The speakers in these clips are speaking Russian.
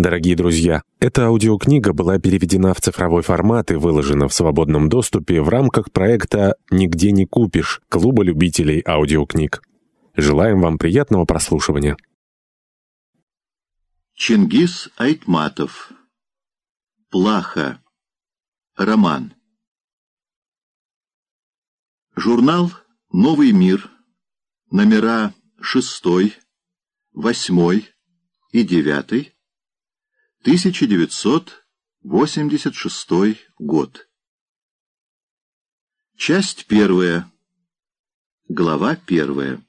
Дорогие друзья, эта аудиокнига была переведена в цифровой формат и выложена в свободном доступе в рамках проекта «Нигде не купишь» Клуба любителей аудиокниг. Желаем вам приятного прослушивания. Чингис Айтматов. Плаха. Роман. Журнал «Новый мир» Номера 6, 8 и 9 1986 год. Часть первая. Глава первая.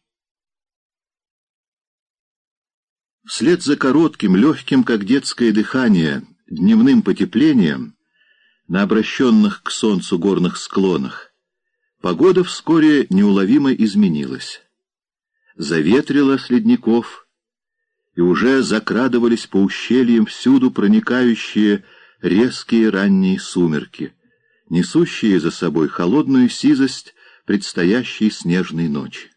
Вслед за коротким, легким, как детское дыхание, дневным потеплением на обращенных к солнцу горных склонах, погода вскоре неуловимо изменилась. Заветрило с ледников, и уже закрадывались по ущельям всюду проникающие резкие ранние сумерки, несущие за собой холодную сизость предстоящей снежной ночи.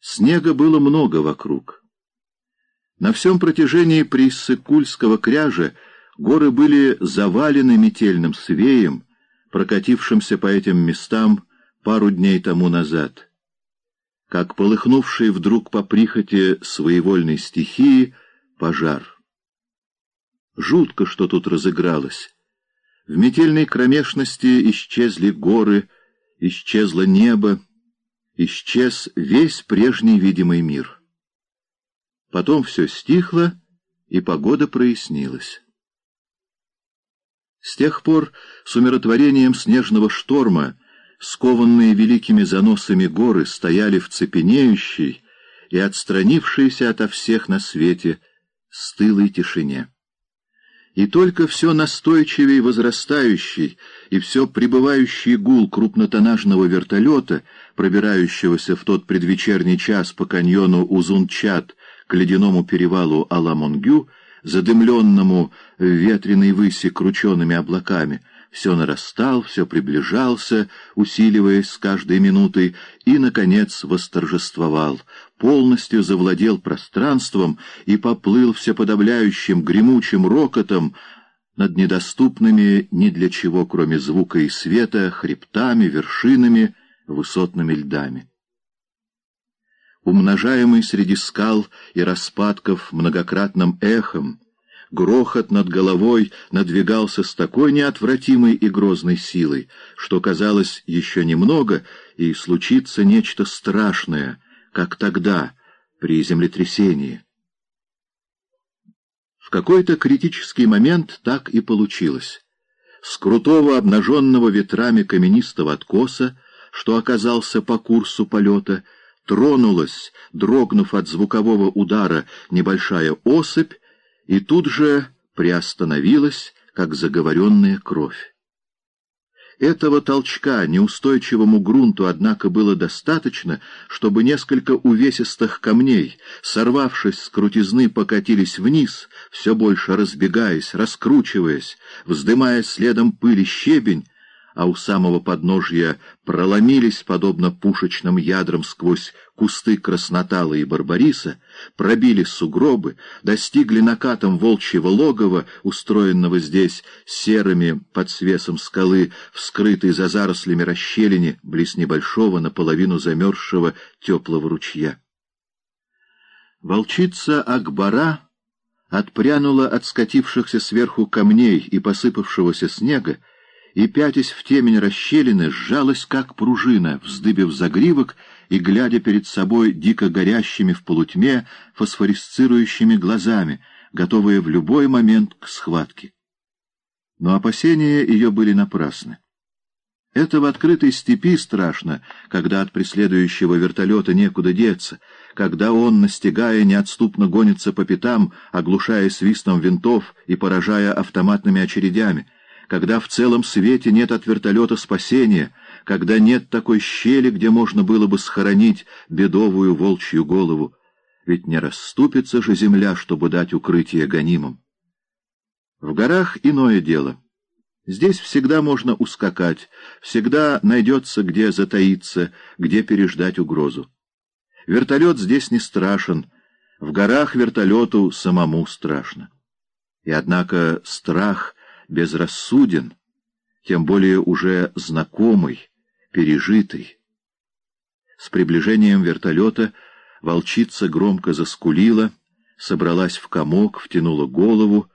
Снега было много вокруг. На всем протяжении Приссыкульского кряжа горы были завалены метельным свеем, прокатившимся по этим местам пару дней тому назад — как полыхнувший вдруг по прихоти своевольной стихии пожар. Жутко, что тут разыгралось. В метельной кромешности исчезли горы, исчезло небо, исчез весь прежний видимый мир. Потом все стихло, и погода прояснилась. С тех пор с умиротворением снежного шторма скованные великими заносами горы, стояли в цепенеющей и отстранившейся ото всех на свете стылой тишине. И только все настойчивее возрастающий и все прибывающий гул крупнотоннажного вертолета, пробирающегося в тот предвечерний час по каньону Узунчат к ледяному перевалу Аламонгю, задымленному в ветреной выси крученными облаками, все нарастал, все приближался, усиливаясь с каждой минутой, и, наконец, восторжествовал, полностью завладел пространством и поплыл всеподавляющим гремучим рокотом над недоступными ни для чего, кроме звука и света, хребтами, вершинами, высотными льдами. Умножаемый среди скал и распадков многократным эхом, грохот над головой надвигался с такой неотвратимой и грозной силой, что казалось еще немного, и случится нечто страшное, как тогда, при землетрясении. В какой-то критический момент так и получилось. С крутого обнаженного ветрами каменистого откоса, что оказался по курсу полета, тронулась, дрогнув от звукового удара, небольшая особь, и тут же приостановилась, как заговоренная кровь. Этого толчка неустойчивому грунту, однако, было достаточно, чтобы несколько увесистых камней, сорвавшись с крутизны, покатились вниз, все больше разбегаясь, раскручиваясь, вздымая следом пыль и щебень, а у самого подножья проломились, подобно пушечным ядрам сквозь кусты краснотала и барбариса, пробили сугробы, достигли накатом волчьего логова, устроенного здесь серыми под свесом скалы, вскрытой за зарослями расщелине, близ небольшого, наполовину замерзшего теплого ручья. Волчица Акбара отпрянула от скатившихся сверху камней и посыпавшегося снега, и, пятясь в темень расщелины, сжалась, как пружина, вздыбив загривок и глядя перед собой дико горящими в полутьме фосфорисцирующими глазами, готовые в любой момент к схватке. Но опасения ее были напрасны. Это в открытой степи страшно, когда от преследующего вертолета некуда деться, когда он, настигая, неотступно гонится по пятам, оглушая свистом винтов и поражая автоматными очередями — когда в целом свете нет от вертолета спасения, когда нет такой щели, где можно было бы схоронить бедовую волчью голову. Ведь не расступится же земля, чтобы дать укрытие гонимым. В горах иное дело. Здесь всегда можно ускакать, всегда найдется, где затаиться, где переждать угрозу. Вертолет здесь не страшен, В горах вертолету самому страшно. И однако страх безрассуден, тем более уже знакомый, пережитый. С приближением вертолета волчица громко заскулила, собралась в комок, втянула голову,